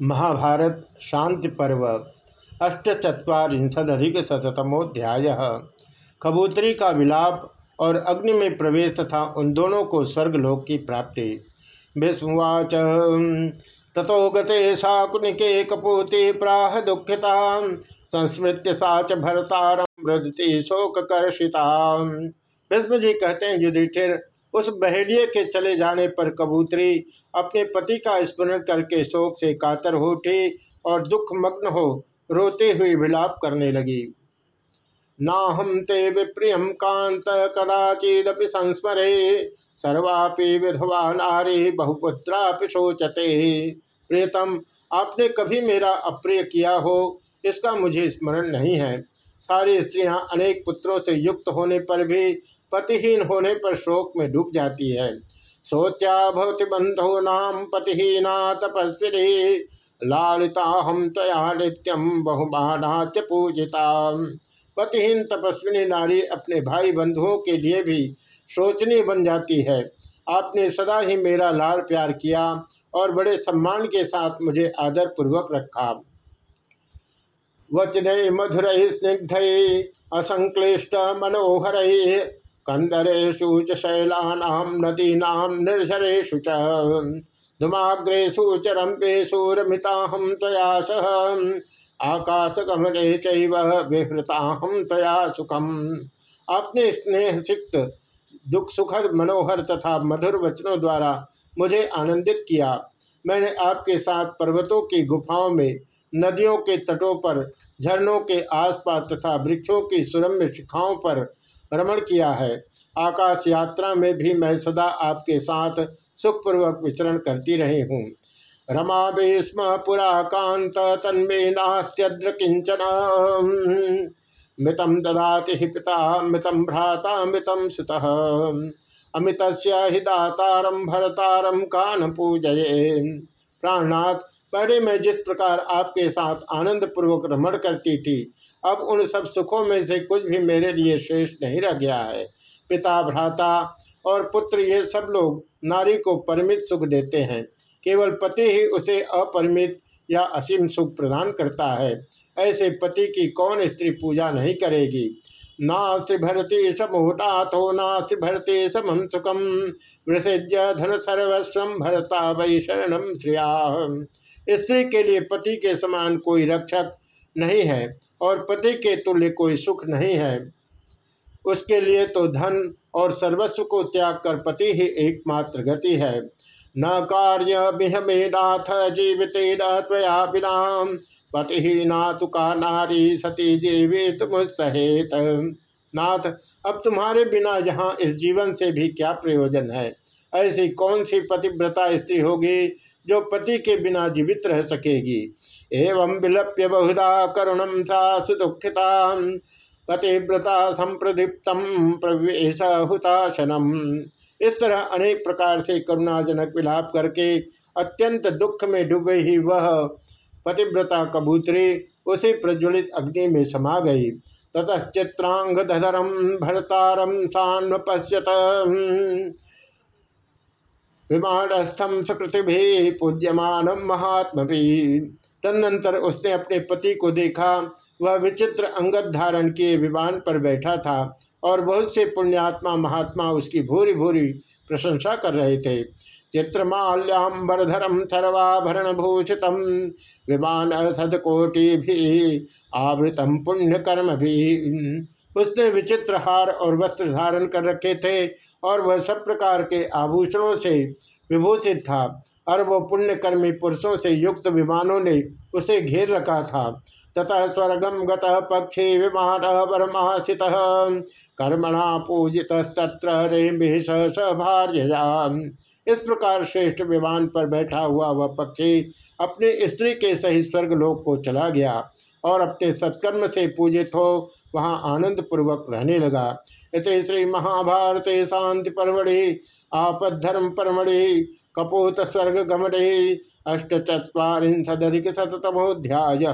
महाभारत शांति पर्व अष्टचत्वारिशदिक शतमोध्याय कबूतरी का विलाप और अग्नि में प्रवेश तथा उन दोनों को स्वर्गलोक की प्राप्ति। विस्मुवाच तथो गते कपूति प्राह दुखिता, संस्मृत्य सा च भरतारम रजती शोककर्षिता। भीष्म जी कहते हैं, युधिष्ठिर उस बहेलिए के चले जाने पर कबूतरी अपने पति का स्मरण करके शोक से कातर हो उठी और दुख मग्न हो रोते हुए विलाप करने लगी। ना हम ते विप्रियम कांत कदाचिदपि संस्मरे, सर्वापि विधवा नारी बहुपुत्रा शोचते। प्रियतम, आपने कभी मेरा अप्रिय किया हो? इसका मुझे स्मरण नहीं है। सारी स्त्रियाँ अनेक पुत्रों से युक्त होने पर भी पतिहीन होने पर शोक में डूब जाती है। सोचा भवति बंधो नाम पतिहीना तपस्वी लालिता हम तया नित्यम बहुमाना च पूजिता। पतिहीन तपस्विनी नारी अपने भाई बंधुओं के लिए भी शोचनीय बन जाती है। आपने सदा ही मेरा लाल प्यार किया और बड़े सम्मान के साथ मुझे आदर पूर्वक रखा। वचने मधुर स्निग्ध, असंक्लिष्ट मनोहर कंदरेशु च शैलानाम नदीनाम निर्झरेशु च। धुमाग्रेशु च रंपेशु रमिताहम तया सह। आकाशगमने चहृताहम तया सुखम। अपने स्नेह सिक्त दुख सुखद मनोहर तथा मधुर वचनों द्वारा मुझे आनंदित किया। मैंने आपके साथ पर्वतों की गुफाओं में, नदियों के तटों पर, झरनों के आसपास तथा वृक्षों की सुरम्य शिखाओं पर भ्रमण किया है। आकाश यात्रा में भी मैं सदा आपके साथ सुखपूर्वक विचरण करती रही हूँ। रमा स्म पुरा कांत तन्मे नास्त्यद्र किंचन। मृतम ददाति हि पिता मृतम भ्राता मृतम सुत। अमित हि दातारम भरतारम कान पूजये। प्राणनाथ पहले मैं जिस प्रकार आपके साथ आनंद पूर्वक रमण करती थी अब उन सब सुखों में से कुछ भी मेरे लिए शेष नहीं रह गया है। पिता, भ्राता और पुत्र ये सब लोग नारी को परिमित सुख देते हैं। केवल पति ही उसे अपरिमित या असीम सुख प्रदान करता है। ऐसे पति की कौन स्त्री पूजा नहीं करेगी? नास्ति भरती समूटाथो नास्ति भरती समम सुखम वृषिज्य धन सर्वस्व भरता वै शरणम श्रिया। स्त्री के लिए पति के समान कोई रक्षक नहीं है और पति के तुल्य कोई सुख नहीं है। उसके लिए तो धन और सर्वस्व को त्याग कर पति ही एकमात्र गति है। न कार्य बिहमेनाथ जीवित त्वया बिना पति ही नातुका नारी सती जीवित मुस्तहेत नाथ, अब तुम्हारे बिना यहाँ इस जीवन से भी क्या प्रयोजन है? ऐसी कौन सी पतिव्रता स्त्री होगी जो पति के बिना जीवित रह सकेगी। एवं विलप्य बहुधा करुणम सा सुदुखिता पतिव्रता संप्रदीप्त प्रवेश हुताशनम इस तरह अनेक प्रकार से करुणाजनक विलाप करके अत्यंत दुख में डूबे ही वह पतिव्रता कबूतरी उसी प्रज्वलित अग्नि में समा गई। ततः चित्रांग धरम भरतारम सान्वपश्यत विमानस्थम सुकृति भी पूज्यमान महात्म तदनंतर उसने अपने पति को देखा। वह विचित्र अंगत धारण किए विमान पर बैठा था और बहुत से पुण्यात्मा महात्मा उसकी भूरी भूरी प्रशंसा कर रहे थे। चित्रमाल्याम्बरधरम सर्वाभरण भूषित विमान सदकोटि भी आवृतम पुण्य कर्म भी उसने विचित्र हार और वस्त्र धारण कर रखे थे और वह सब प्रकार के आभूषणों से विभूषित था और वो पुण्यकर्मी पुरुषों से युक्त विमानों ने उसे घेर रखा था। ततः स्वर्गम गक्षी विमान परमाशित कर्मणा पूजित तत्र रे सभार्य इस प्रकार श्रेष्ठ विमान पर बैठा हुआ वह पक्षी अपने स्त्री के सही स्वर्ग स्वर्गलोक को चला गया और अपने सत्कर्म से पूजित हो वहाँ आनंद पूर्वक रहने लगा। इत श्री महाभारत शांति परमढ़ि आपद्धर्म परमढ़ि कपोत स्वर्ग गमढ़ि अष्टचत्वारिशदिक शतमोध्याय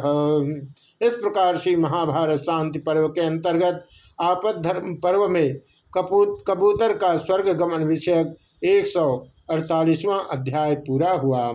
इस प्रकार से महाभारत शांति पर्व के अंतर्गत आपद्धर्म पर्व में कपूत, कबूतर का स्वर्ग गमन विषयक एक सौ अड़तालीसवां अध्याय पूरा हुआ।